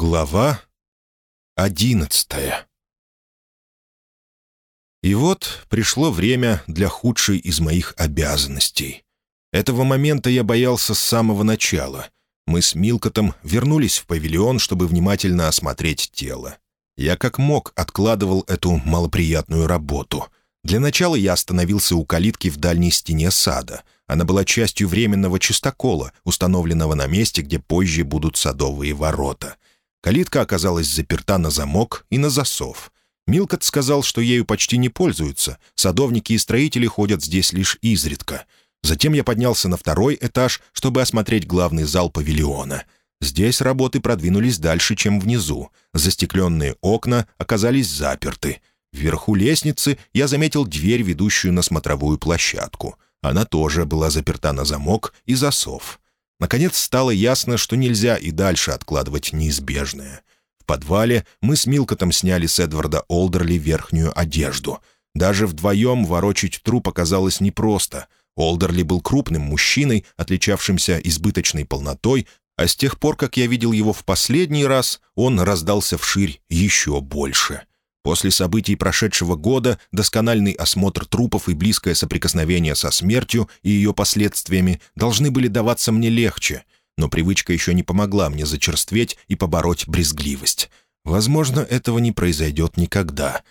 Глава одиннадцатая И вот пришло время для худшей из моих обязанностей. Этого момента я боялся с самого начала. Мы с Милкотом вернулись в павильон, чтобы внимательно осмотреть тело. Я как мог откладывал эту малоприятную работу. Для начала я остановился у калитки в дальней стене сада. Она была частью временного чистокола, установленного на месте, где позже будут садовые ворота — Калитка оказалась заперта на замок и на засов. Милкот сказал, что ею почти не пользуются, садовники и строители ходят здесь лишь изредка. Затем я поднялся на второй этаж, чтобы осмотреть главный зал павильона. Здесь работы продвинулись дальше, чем внизу. Застекленные окна оказались заперты. Вверху лестницы я заметил дверь, ведущую на смотровую площадку. Она тоже была заперта на замок и засов. Наконец стало ясно, что нельзя и дальше откладывать неизбежное. В подвале мы с Милкотом сняли с Эдварда Олдерли верхнюю одежду. Даже вдвоем ворочить труп оказалось непросто. Олдерли был крупным мужчиной, отличавшимся избыточной полнотой, а с тех пор, как я видел его в последний раз, он раздался вширь еще больше. После событий прошедшего года доскональный осмотр трупов и близкое соприкосновение со смертью и ее последствиями должны были даваться мне легче, но привычка еще не помогла мне зачерстветь и побороть брезгливость. Возможно, этого не произойдет никогда.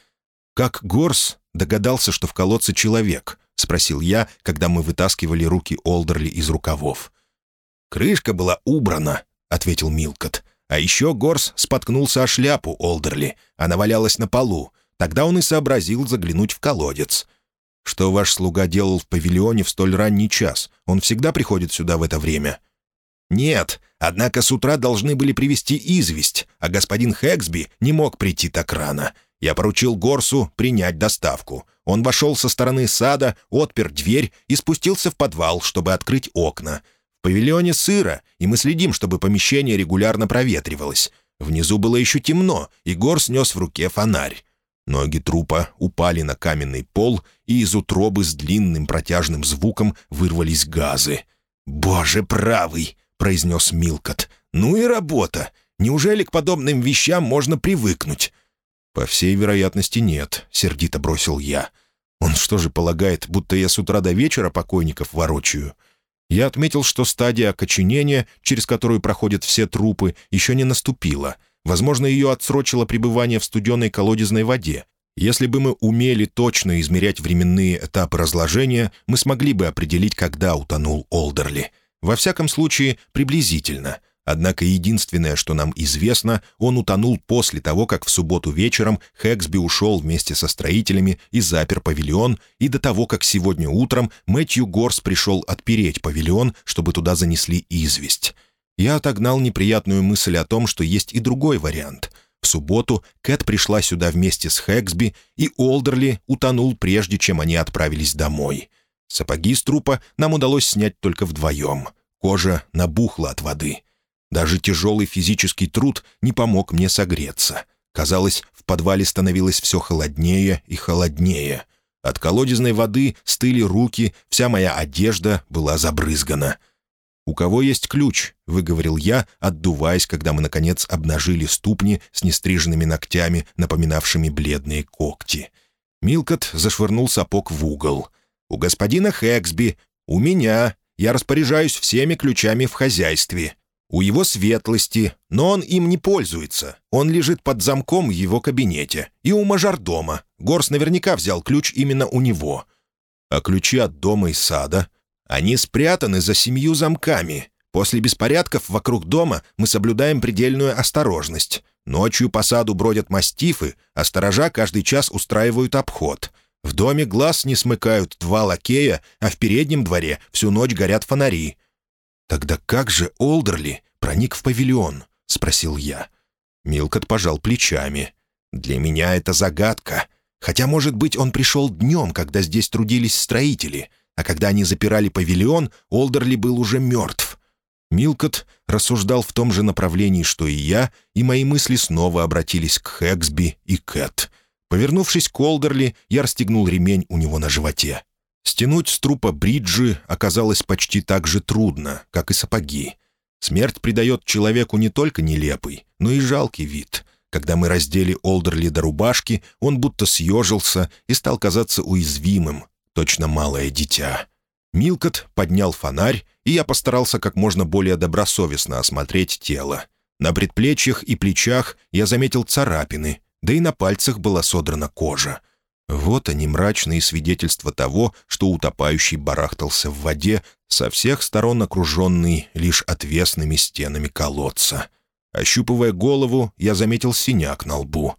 «Как Горс догадался, что в колодце человек?» — спросил я, когда мы вытаскивали руки Олдерли из рукавов. «Крышка была убрана», — ответил Милкот. А еще Горс споткнулся о шляпу Олдерли. Она валялась на полу. Тогда он и сообразил заглянуть в колодец. «Что ваш слуга делал в павильоне в столь ранний час? Он всегда приходит сюда в это время?» «Нет, однако с утра должны были привезти известь, а господин Хэксби не мог прийти так рано. Я поручил Горсу принять доставку. Он вошел со стороны сада, отпер дверь и спустился в подвал, чтобы открыть окна. Павильоне сыро, и мы следим, чтобы помещение регулярно проветривалось. Внизу было еще темно, и Гор снес в руке фонарь. Ноги трупа упали на каменный пол, и из утробы с длинным протяжным звуком вырвались газы. «Боже правый!» — произнес Милкот. «Ну и работа! Неужели к подобным вещам можно привыкнуть?» «По всей вероятности, нет», — сердито бросил я. «Он что же полагает, будто я с утра до вечера покойников ворочаю?» Я отметил, что стадия окоченения, через которую проходят все трупы, еще не наступила. Возможно, ее отсрочило пребывание в студеной колодезной воде. Если бы мы умели точно измерять временные этапы разложения, мы смогли бы определить, когда утонул Олдерли. Во всяком случае, приблизительно. Однако единственное, что нам известно, он утонул после того, как в субботу вечером Хэксби ушел вместе со строителями и запер павильон, и до того, как сегодня утром Мэтью Горс пришел отпереть павильон, чтобы туда занесли известь. Я отогнал неприятную мысль о том, что есть и другой вариант. В субботу Кэт пришла сюда вместе с Хэксби, и Олдерли утонул прежде, чем они отправились домой. Сапоги с трупа нам удалось снять только вдвоем. Кожа набухла от воды. Даже тяжелый физический труд не помог мне согреться. Казалось, в подвале становилось все холоднее и холоднее. От колодезной воды стыли руки, вся моя одежда была забрызгана. «У кого есть ключ?» — выговорил я, отдуваясь, когда мы, наконец, обнажили ступни с нестриженными ногтями, напоминавшими бледные когти. Милкот зашвырнул сапог в угол. «У господина Хэксби, у меня. Я распоряжаюсь всеми ключами в хозяйстве. У его светлости, но он им не пользуется. Он лежит под замком в его кабинете. И у мажордома. Горс наверняка взял ключ именно у него. А ключи от дома и сада? Они спрятаны за семью замками. После беспорядков вокруг дома мы соблюдаем предельную осторожность. Ночью по саду бродят мастифы, а сторожа каждый час устраивают обход. В доме глаз не смыкают два лакея, а в переднем дворе всю ночь горят фонари. «Тогда как же Олдерли проник в павильон?» — спросил я. Милкот пожал плечами. «Для меня это загадка. Хотя, может быть, он пришел днем, когда здесь трудились строители, а когда они запирали павильон, Олдерли был уже мертв». Милкот рассуждал в том же направлении, что и я, и мои мысли снова обратились к Хэксби и Кэт. Повернувшись к Олдерли, я расстегнул ремень у него на животе. Стянуть с трупа бриджи оказалось почти так же трудно, как и сапоги. Смерть придает человеку не только нелепый, но и жалкий вид. Когда мы раздели Олдерли до рубашки, он будто съежился и стал казаться уязвимым, точно малое дитя. Милкот поднял фонарь, и я постарался как можно более добросовестно осмотреть тело. На предплечьях и плечах я заметил царапины, да и на пальцах была содрана кожа. Вот они, мрачные свидетельства того, что утопающий барахтался в воде, со всех сторон окруженный лишь отвесными стенами колодца. Ощупывая голову, я заметил синяк на лбу.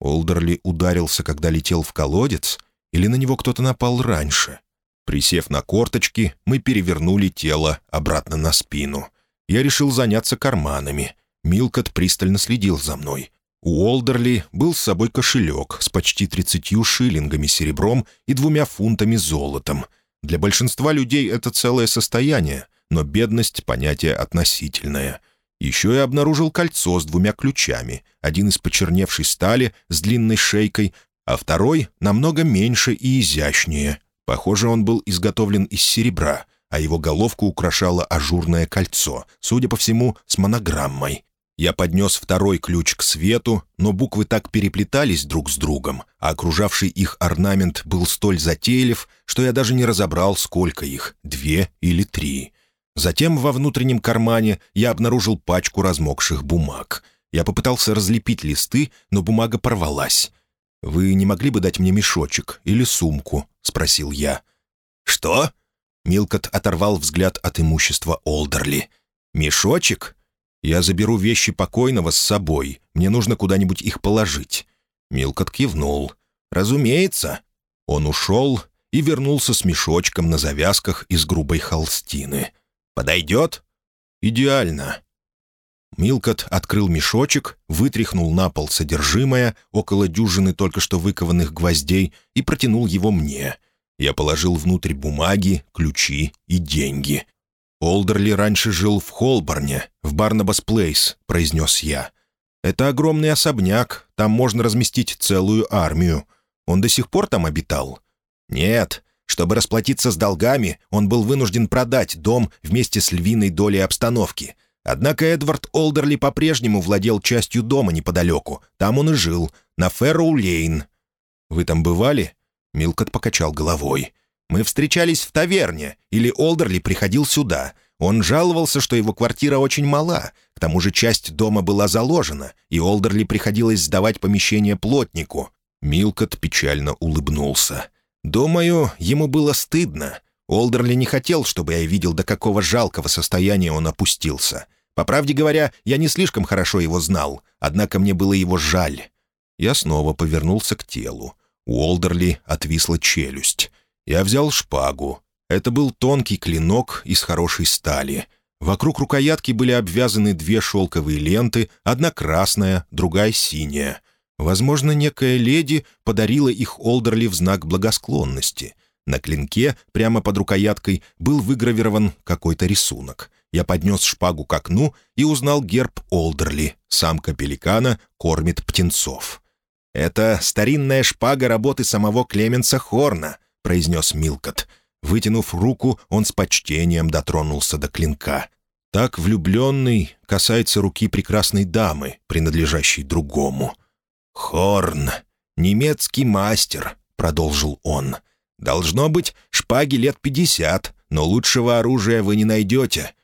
Олдерли ударился, когда летел в колодец, или на него кто-то напал раньше? Присев на корточки, мы перевернули тело обратно на спину. Я решил заняться карманами. Милкот пристально следил за мной. У Олдерли был с собой кошелек с почти тридцатью шиллингами серебром и двумя фунтами золотом. Для большинства людей это целое состояние, но бедность — понятие относительное. Еще я обнаружил кольцо с двумя ключами, один из почерневшей стали с длинной шейкой, а второй намного меньше и изящнее. Похоже, он был изготовлен из серебра, а его головку украшало ажурное кольцо, судя по всему, с монограммой. Я поднес второй ключ к свету, но буквы так переплетались друг с другом, а окружавший их орнамент был столь затейлив, что я даже не разобрал, сколько их — две или три. Затем во внутреннем кармане я обнаружил пачку размокших бумаг. Я попытался разлепить листы, но бумага порвалась. «Вы не могли бы дать мне мешочек или сумку?» — спросил я. «Что?» — Милкот оторвал взгляд от имущества Олдерли. «Мешочек?» Я заберу вещи покойного с собой. Мне нужно куда-нибудь их положить». Милкот кивнул. «Разумеется». Он ушел и вернулся с мешочком на завязках из грубой холстины. «Подойдет?» «Идеально». Милкот открыл мешочек, вытряхнул на пол содержимое, около дюжины только что выкованных гвоздей, и протянул его мне. Я положил внутрь бумаги, ключи и деньги. «Олдерли раньше жил в Холборне, в Барнабас Плейс», — произнес я. «Это огромный особняк, там можно разместить целую армию. Он до сих пор там обитал?» «Нет. Чтобы расплатиться с долгами, он был вынужден продать дом вместе с львиной долей обстановки. Однако Эдвард Олдерли по-прежнему владел частью дома неподалеку. Там он и жил, на Фэрроу-Лейн». «Вы там бывали?» Милкот покачал головой. Мы встречались в таверне, или Олдерли приходил сюда. Он жаловался, что его квартира очень мала. К тому же часть дома была заложена, и Олдерли приходилось сдавать помещение плотнику. Милкот печально улыбнулся. «Думаю, ему было стыдно. Олдерли не хотел, чтобы я видел, до какого жалкого состояния он опустился. По правде говоря, я не слишком хорошо его знал, однако мне было его жаль». Я снова повернулся к телу. У Олдерли отвисла челюсть. Я взял шпагу. Это был тонкий клинок из хорошей стали. Вокруг рукоятки были обвязаны две шелковые ленты, одна красная, другая синяя. Возможно, некая леди подарила их Олдерли в знак благосклонности. На клинке, прямо под рукояткой, был выгравирован какой-то рисунок. Я поднес шпагу к окну и узнал герб Олдерли. Самка пеликана кормит птенцов. Это старинная шпага работы самого Клеменса Хорна произнес Милкот. Вытянув руку, он с почтением дотронулся до клинка. Так влюбленный касается руки прекрасной дамы, принадлежащей другому. «Хорн, немецкий мастер», — продолжил он. «Должно быть, шпаги лет пятьдесят, но лучшего оружия вы не найдете».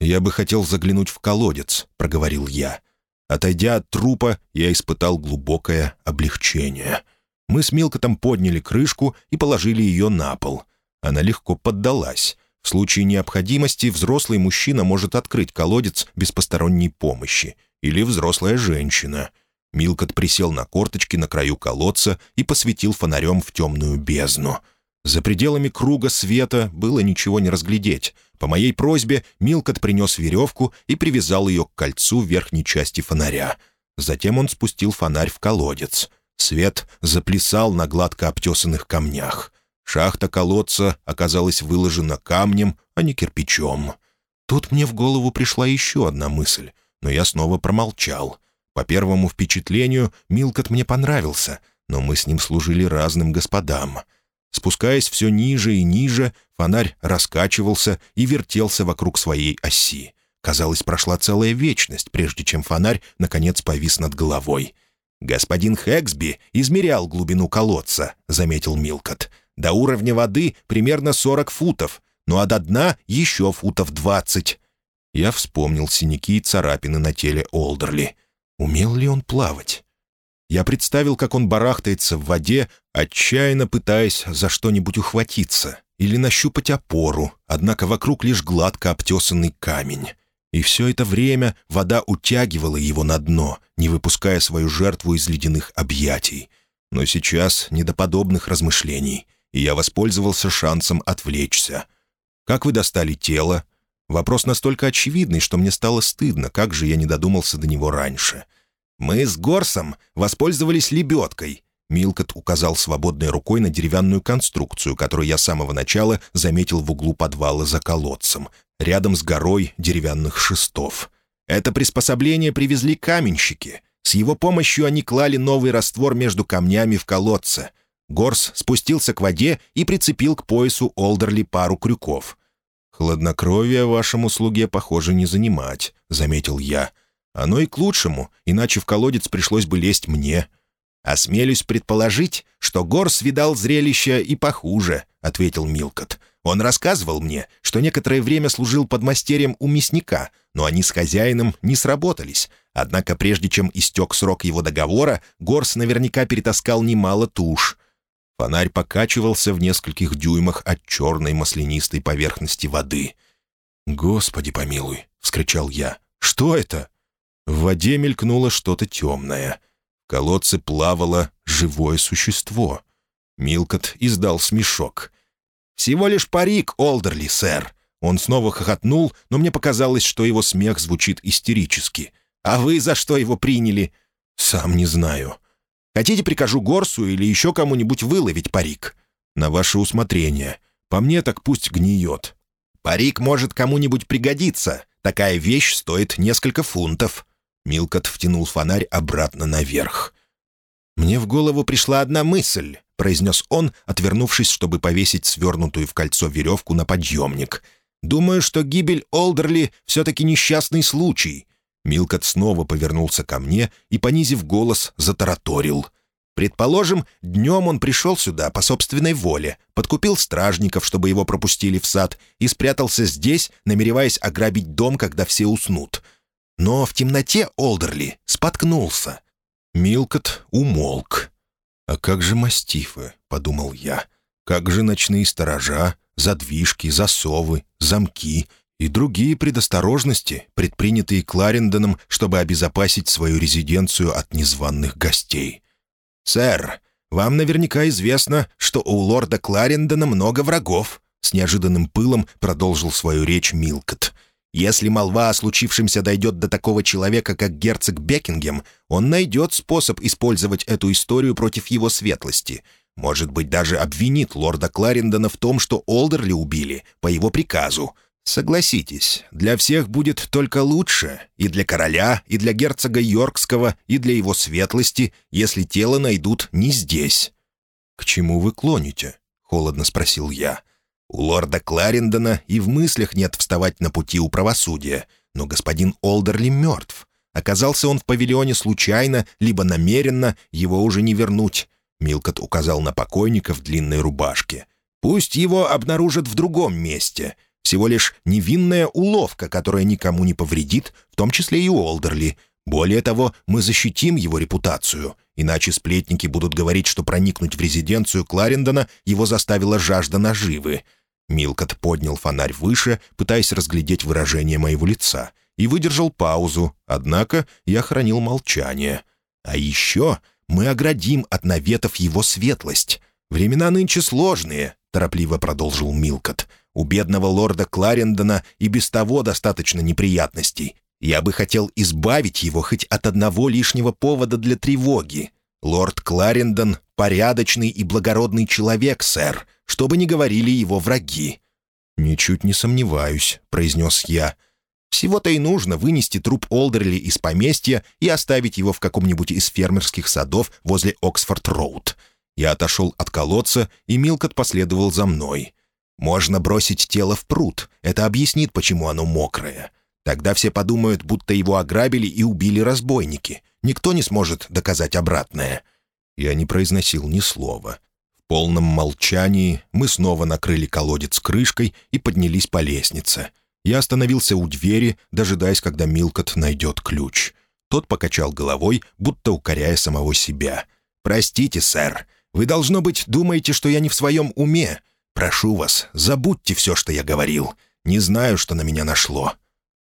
«Я бы хотел заглянуть в колодец», — проговорил я. Отойдя от трупа, я испытал глубокое облегчение — мы с Милкотом подняли крышку и положили ее на пол. Она легко поддалась. В случае необходимости взрослый мужчина может открыть колодец без посторонней помощи. Или взрослая женщина. Милкот присел на корточки на краю колодца и посветил фонарем в темную бездну. За пределами круга света было ничего не разглядеть. По моей просьбе Милкот принес веревку и привязал ее к кольцу верхней части фонаря. Затем он спустил фонарь в колодец — Свет заплясал на гладко обтесанных камнях. Шахта колодца оказалась выложена камнем, а не кирпичом. Тут мне в голову пришла еще одна мысль, но я снова промолчал. По первому впечатлению Милкот мне понравился, но мы с ним служили разным господам. Спускаясь все ниже и ниже, фонарь раскачивался и вертелся вокруг своей оси. Казалось, прошла целая вечность, прежде чем фонарь, наконец, повис над головой. «Господин Хэксби измерял глубину колодца», — заметил Милкот. «До уровня воды примерно 40 футов, ну а до дна еще футов 20». Я вспомнил синяки и царапины на теле Олдерли. Умел ли он плавать? Я представил, как он барахтается в воде, отчаянно пытаясь за что-нибудь ухватиться или нащупать опору, однако вокруг лишь гладко обтесанный камень. И все это время вода утягивала его на дно, не выпуская свою жертву из ледяных объятий. Но сейчас не до подобных размышлений, и я воспользовался шансом отвлечься. «Как вы достали тело?» Вопрос настолько очевидный, что мне стало стыдно, как же я не додумался до него раньше. «Мы с Горсом воспользовались лебедкой», Милкот указал свободной рукой на деревянную конструкцию, которую я с самого начала заметил в углу подвала за колодцем, рядом с горой деревянных шестов. Это приспособление привезли каменщики. С его помощью они клали новый раствор между камнями в колодце. Горс спустился к воде и прицепил к поясу Олдерли пару крюков. «Хладнокровие вашему слуге, похоже, не занимать», — заметил я. «Оно и к лучшему, иначе в колодец пришлось бы лезть мне». «Осмелюсь предположить, что Горс видал зрелище и похуже», — ответил Милкот. «Он рассказывал мне, что некоторое время служил подмастерьем у мясника, но они с хозяином не сработались. Однако прежде чем истек срок его договора, Горс наверняка перетаскал немало туш». Фонарь покачивался в нескольких дюймах от черной маслянистой поверхности воды. «Господи помилуй!» — вскричал я. «Что это?» В воде мелькнуло что-то темное — в колодце плавало живое существо. Милкот издал смешок. «Всего лишь парик, Олдерли, сэр!» Он снова хохотнул, но мне показалось, что его смех звучит истерически. «А вы за что его приняли?» «Сам не знаю. Хотите, прикажу Горсу или еще кому-нибудь выловить парик?» «На ваше усмотрение. По мне так пусть гниет». «Парик может кому-нибудь пригодиться. Такая вещь стоит несколько фунтов». Милкот втянул фонарь обратно наверх. «Мне в голову пришла одна мысль», — произнес он, отвернувшись, чтобы повесить свернутую в кольцо веревку на подъемник. «Думаю, что гибель Олдерли все-таки несчастный случай». Милкот снова повернулся ко мне и, понизив голос, затараторил. «Предположим, днем он пришел сюда по собственной воле, подкупил стражников, чтобы его пропустили в сад, и спрятался здесь, намереваясь ограбить дом, когда все уснут. Но в темноте Олдерли споткнулся. Милкот умолк. «А как же мастифы?» — подумал я. «Как же ночные сторожа, задвижки, засовы, замки и другие предосторожности, предпринятые Кларендоном, чтобы обезопасить свою резиденцию от незваных гостей?» «Сэр, вам наверняка известно, что у лорда Кларендона много врагов», — с неожиданным пылом продолжил свою речь Милкот. Если молва о случившемся дойдет до такого человека, как герцог Бекингем, он найдет способ использовать эту историю против его светлости. Может быть, даже обвинит лорда Кларендона в том, что Олдерли убили по его приказу. Согласитесь, для всех будет только лучше, и для короля, и для герцога Йоркского, и для его светлости, если тело найдут не здесь». «К чему вы клоните?» — холодно спросил я. — у лорда Кларендона и в мыслях нет вставать на пути у правосудия, но господин Олдерли мертв. Оказался он в павильоне случайно, либо намеренно, его уже не вернуть. Милкот указал на покойника в длинной рубашке. «Пусть его обнаружат в другом месте. Всего лишь невинная уловка, которая никому не повредит, в том числе и Олдерли. Более того, мы защитим его репутацию. Иначе сплетники будут говорить, что проникнуть в резиденцию Кларендона его заставила жажда наживы. Милкот поднял фонарь выше, пытаясь разглядеть выражение моего лица, и выдержал паузу, однако я хранил молчание. «А еще мы оградим от наветов его светлость. Времена нынче сложные», — торопливо продолжил Милкот. «У бедного лорда Кларендона и без того достаточно неприятностей. Я бы хотел избавить его хоть от одного лишнего повода для тревоги. Лорд Кларендон — порядочный и благородный человек, сэр, что бы ни говорили его враги». «Ничуть не сомневаюсь», — произнес я. «Всего-то и нужно вынести труп Олдерли из поместья и оставить его в каком-нибудь из фермерских садов возле Оксфорд-Роуд». Я отошел от колодца, и Милкот последовал за мной. «Можно бросить тело в пруд. Это объяснит, почему оно мокрое. Тогда все подумают, будто его ограбили и убили разбойники. Никто не сможет доказать обратное». Я не произносил ни слова. В полном молчании мы снова накрыли колодец крышкой и поднялись по лестнице. Я остановился у двери, дожидаясь, когда Милкот найдет ключ. Тот покачал головой, будто укоряя самого себя. «Простите, сэр. Вы, должно быть, думаете, что я не в своем уме. Прошу вас, забудьте все, что я говорил. Не знаю, что на меня нашло».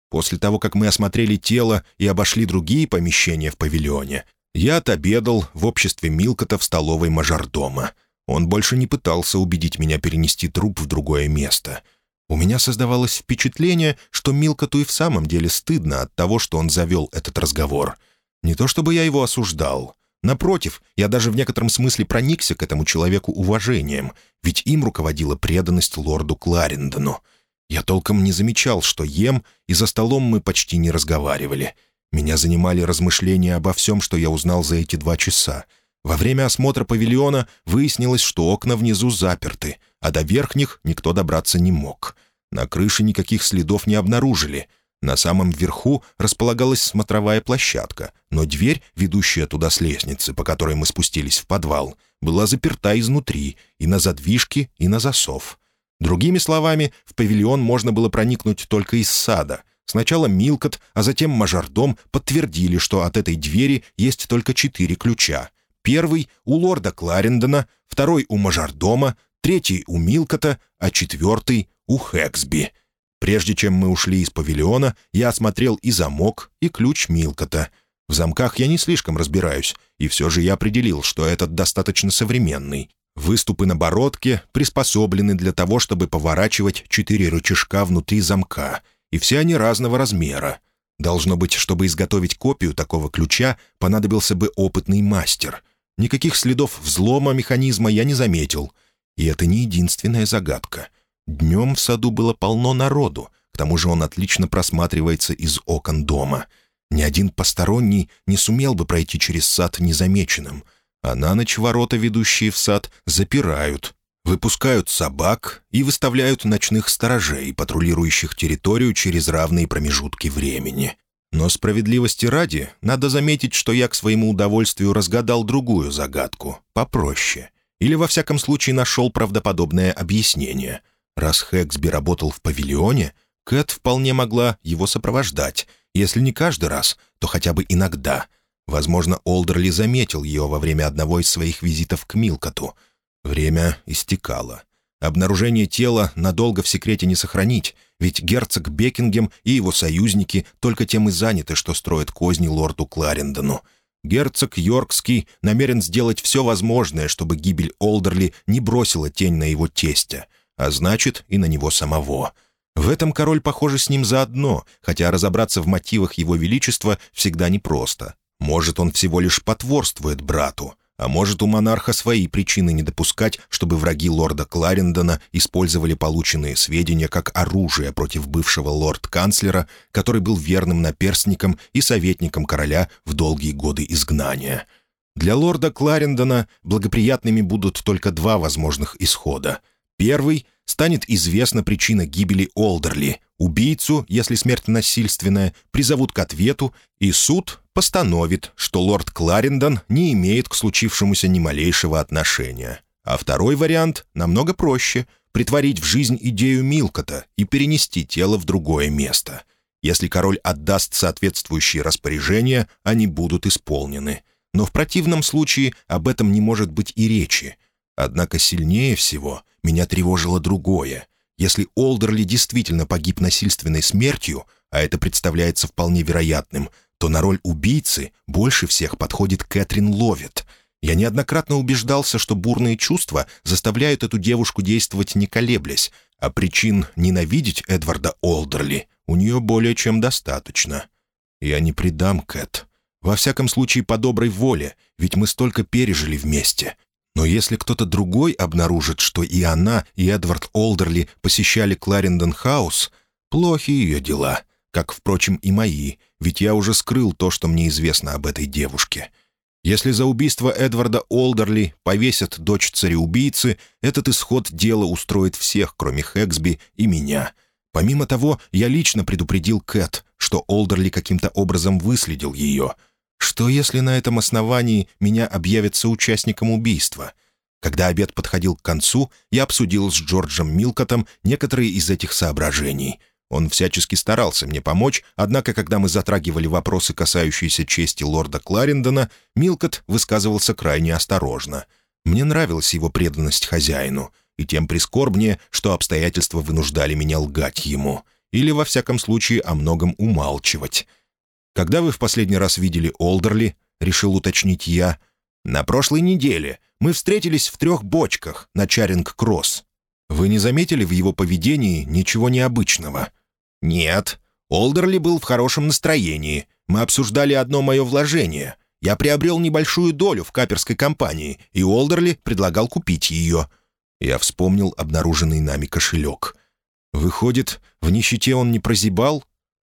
После того, как мы осмотрели тело и обошли другие помещения в павильоне, я отобедал в обществе Милкота в столовой мажордома. Он больше не пытался убедить меня перенести труп в другое место. У меня создавалось впечатление, что Милкоту и в самом деле стыдно от того, что он завел этот разговор. Не то чтобы я его осуждал. Напротив, я даже в некотором смысле проникся к этому человеку уважением, ведь им руководила преданность лорду Кларендону. Я толком не замечал, что ем, и за столом мы почти не разговаривали. Меня занимали размышления обо всем, что я узнал за эти два часа. Во время осмотра павильона выяснилось, что окна внизу заперты, а до верхних никто добраться не мог. На крыше никаких следов не обнаружили. На самом верху располагалась смотровая площадка, но дверь, ведущая туда с лестницы, по которой мы спустились в подвал, была заперта изнутри, и на задвижки, и на засов. Другими словами, в павильон можно было проникнуть только из сада — Сначала Милкот, а затем мажордом подтвердили, что от этой двери есть только четыре ключа. Первый — у лорда Кларендона, второй — у мажордома, третий — у Милкота, а четвертый — у Хэксби. Прежде чем мы ушли из павильона, я осмотрел и замок, и ключ Милкота. В замках я не слишком разбираюсь, и все же я определил, что этот достаточно современный. Выступы на бородке приспособлены для того, чтобы поворачивать четыре рычажка внутри замка — и все они разного размера. Должно быть, чтобы изготовить копию такого ключа, понадобился бы опытный мастер. Никаких следов взлома механизма я не заметил. И это не единственная загадка. Днем в саду было полно народу, к тому же он отлично просматривается из окон дома. Ни один посторонний не сумел бы пройти через сад незамеченным, а на ночь ворота, ведущие в сад, запирают, выпускают собак и выставляют ночных сторожей, патрулирующих территорию через равные промежутки времени. Но справедливости ради, надо заметить, что я к своему удовольствию разгадал другую загадку, попроще. Или, во всяком случае, нашел правдоподобное объяснение. Раз Хэксби работал в павильоне, Кэт вполне могла его сопровождать, если не каждый раз, то хотя бы иногда. Возможно, Олдерли заметил ее во время одного из своих визитов к Милкоту — Время истекало. Обнаружение тела надолго в секрете не сохранить, ведь герцог Бекингем и его союзники только тем и заняты, что строят козни лорду Кларендону. Герцог Йоркский намерен сделать все возможное, чтобы гибель Олдерли не бросила тень на его тестя, а значит и на него самого. В этом король, похоже, с ним заодно, хотя разобраться в мотивах его величества всегда непросто. Может, он всего лишь потворствует брату. А может, у монарха свои причины не допускать, чтобы враги лорда Кларендона использовали полученные сведения как оружие против бывшего лорд-канцлера, который был верным наперстником и советником короля в долгие годы изгнания. Для лорда Кларендона благоприятными будут только два возможных исхода. Первый — станет известна причина гибели Олдерли. Убийцу, если смерть насильственная, призовут к ответу, и суд постановит, что лорд Кларендон не имеет к случившемуся ни малейшего отношения. А второй вариант намного проще — притворить в жизнь идею Милкота и перенести тело в другое место. Если король отдаст соответствующие распоряжения, они будут исполнены. Но в противном случае об этом не может быть и речи. Однако сильнее всего меня тревожило другое. Если Олдерли действительно погиб насильственной смертью, а это представляется вполне вероятным — то на роль убийцы больше всех подходит Кэтрин Ловит. Я неоднократно убеждался, что бурные чувства заставляют эту девушку действовать не колеблясь, а причин ненавидеть Эдварда Олдерли у нее более чем достаточно. Я не предам Кэт. Во всяком случае, по доброй воле, ведь мы столько пережили вместе. Но если кто-то другой обнаружит, что и она, и Эдвард Олдерли посещали Кларендон Хаус, плохи ее дела — как, впрочем, и мои, ведь я уже скрыл то, что мне известно об этой девушке. Если за убийство Эдварда Олдерли повесят дочь цареубийцы, этот исход дела устроит всех, кроме Хэксби и меня. Помимо того, я лично предупредил Кэт, что Олдерли каким-то образом выследил ее. Что если на этом основании меня объявят соучастником убийства? Когда обед подходил к концу, я обсудил с Джорджем Милкотом некоторые из этих соображений. Он всячески старался мне помочь, однако, когда мы затрагивали вопросы, касающиеся чести лорда Кларендона, Милкот высказывался крайне осторожно. Мне нравилась его преданность хозяину — и тем прискорбнее, что обстоятельства вынуждали меня лгать ему, или, во всяком случае, о многом умалчивать. «Когда вы в последний раз видели Олдерли?» — решил уточнить я. «На прошлой неделе. Мы встретились в трех бочках на Чаринг-Кросс. Вы не заметили в его поведении ничего необычного?» «Нет. Олдерли был в хорошем настроении. Мы обсуждали одно мое вложение. Я приобрел небольшую долю в каперской компании, и Олдерли предлагал купить ее». Я вспомнил обнаруженный нами кошелек. Выходит, в нищете он не прозябал?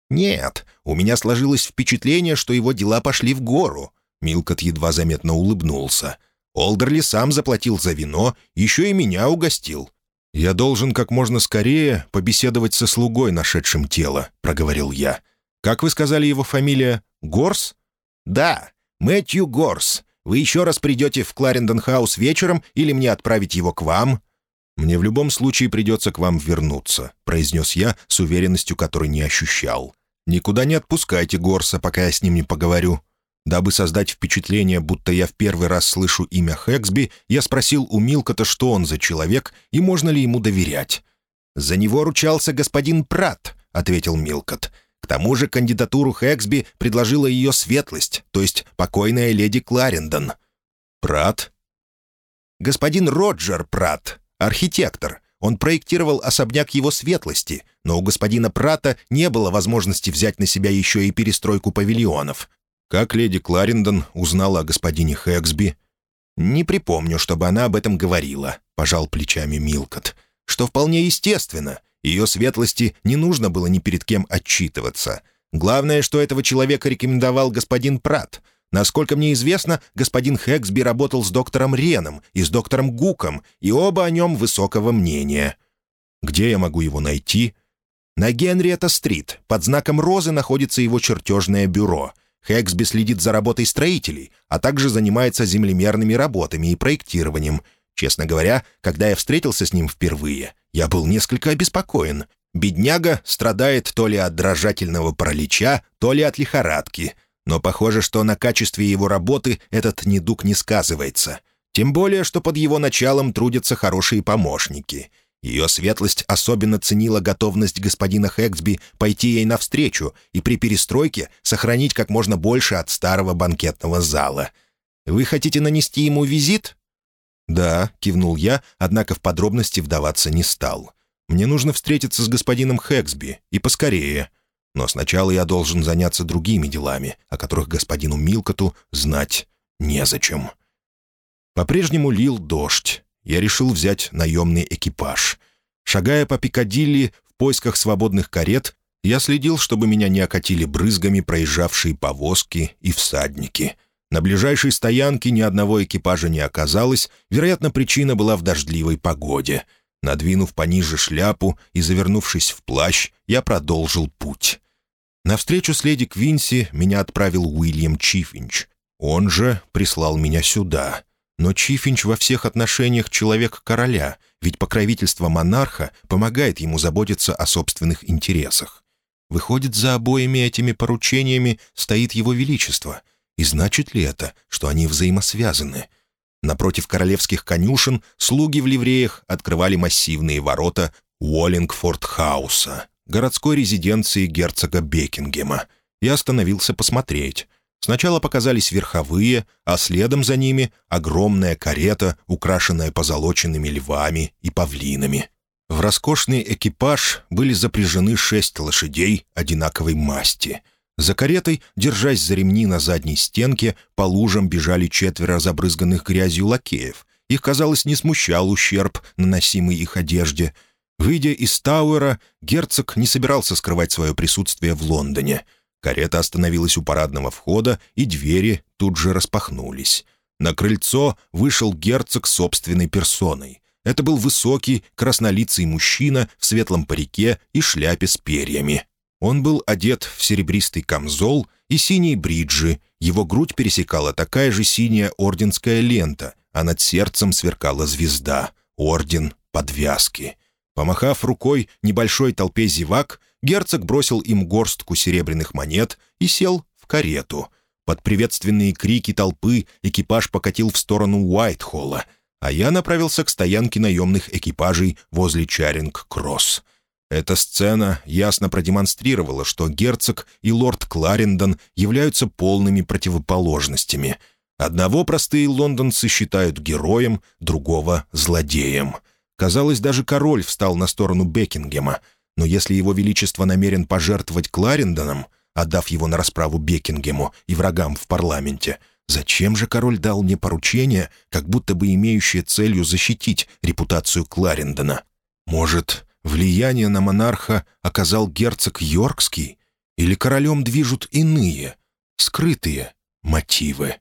Нет, у меня сложилось впечатление, что его дела пошли в гору. Милкот едва заметно улыбнулся. Олдерли сам заплатил за вино, еще и меня угостил. «Я должен как можно скорее побеседовать со слугой, нашедшим тело», — проговорил я. «Как вы сказали его фамилия? Горс?» «Да, Мэтью Горс. Вы еще раз придете в Кларендон-хаус вечером или мне отправить его к вам?» «Мне в любом случае придется к вам вернуться», — произнес я с уверенностью, которой не ощущал. «Никуда не отпускайте Горса, пока я с ним не поговорю». Дабы создать впечатление, будто я в первый раз слышу имя Хэксби, я спросил у Милкота, что он за человек и можно ли ему доверять. «За него ручался господин Прат», — ответил Милкот. К тому же кандидатуру Хэксби предложила ее светлость, то есть покойная леди Кларендон. «Прат?» «Господин Роджер Прат, архитектор. Он проектировал особняк его светлости, но у господина Прата не было возможности взять на себя еще и перестройку павильонов. Как леди Кларендон узнала о господине Хэксби?» «Не припомню, чтобы она об этом говорила», — пожал плечами Милкот. «Что вполне естественно. Ее светлости не нужно было ни перед кем отчитываться. Главное, что этого человека рекомендовал господин Прат. Насколько мне известно, господин Хэксби работал с доктором Реном и с доктором Гуком, и оба о нем высокого мнения. Где я могу его найти? На Генриетта-стрит. Под знаком розы находится его чертежное бюро. Хэксби следит за работой строителей, а также занимается землемерными работами и проектированием — Честно говоря, когда я встретился с ним впервые, я был несколько обеспокоен. Бедняга страдает то ли от дрожательного паралича, то ли от лихорадки. Но похоже, что на качестве его работы этот недуг не сказывается. Тем более, что под его началом трудятся хорошие помощники. Ее светлость особенно ценила готовность господина Хэксби пойти ей навстречу и при перестройке сохранить как можно больше от старого банкетного зала. «Вы хотите нанести ему визит?» «Да», — кивнул я, однако в подробности вдаваться не стал. «Мне нужно встретиться с господином Хэксби, и поскорее. Но сначала я должен заняться другими делами, о которых господину Милкоту знать незачем». По-прежнему лил дождь. Я решил взять наемный экипаж. Шагая по Пикадилли в поисках свободных карет, я следил, чтобы меня не окатили брызгами проезжавшие повозки и всадники — на ближайшей стоянке ни одного экипажа не оказалось, вероятно, причина была в дождливой погоде. Надвинув пониже шляпу и завернувшись в плащ, я продолжил путь. На встречу с леди Квинси меня отправил Уильям Чифинч. Он же прислал меня сюда. Но Чифинч во всех отношениях человек короля, ведь покровительство монарха помогает ему заботиться о собственных интересах. Выходит, за обоими этими поручениями стоит его величество — и значит ли это, что они взаимосвязаны? Напротив королевских конюшен слуги в ливреях открывали массивные ворота Уоллингфорд-хауса, городской резиденции герцога Бекингема. Я остановился посмотреть. Сначала показались верховые, а следом за ними огромная карета, украшенная позолоченными львами и павлинами. В роскошный экипаж были запряжены шесть лошадей одинаковой масти — за каретой, держась за ремни на задней стенке, по лужам бежали четверо забрызганных грязью лакеев. Их, казалось, не смущал ущерб, наносимый их одежде. Выйдя из Тауэра, герцог не собирался скрывать свое присутствие в Лондоне. Карета остановилась у парадного входа, и двери тут же распахнулись. На крыльцо вышел герцог собственной персоной. Это был высокий, краснолицый мужчина в светлом парике и шляпе с перьями. Он был одет в серебристый камзол и синие бриджи, его грудь пересекала такая же синяя орденская лента, а над сердцем сверкала звезда, орден подвязки. Помахав рукой небольшой толпе зевак, герцог бросил им горстку серебряных монет и сел в карету. Под приветственные крики толпы экипаж покатил в сторону Уайтхолла, а я направился к стоянке наемных экипажей возле Чаринг-Кросс. Эта сцена ясно продемонстрировала, что герцог и лорд Кларендон являются полными противоположностями. Одного простые лондонцы считают героем, другого — злодеем. Казалось, даже король встал на сторону Бекингема, но если его величество намерен пожертвовать Кларендоном, отдав его на расправу Бекингему и врагам в парламенте, зачем же король дал мне поручение, как будто бы имеющее целью защитить репутацию Кларендона? Может, влияние на монарха оказал герцог Йоркский? Или королем движут иные, скрытые мотивы?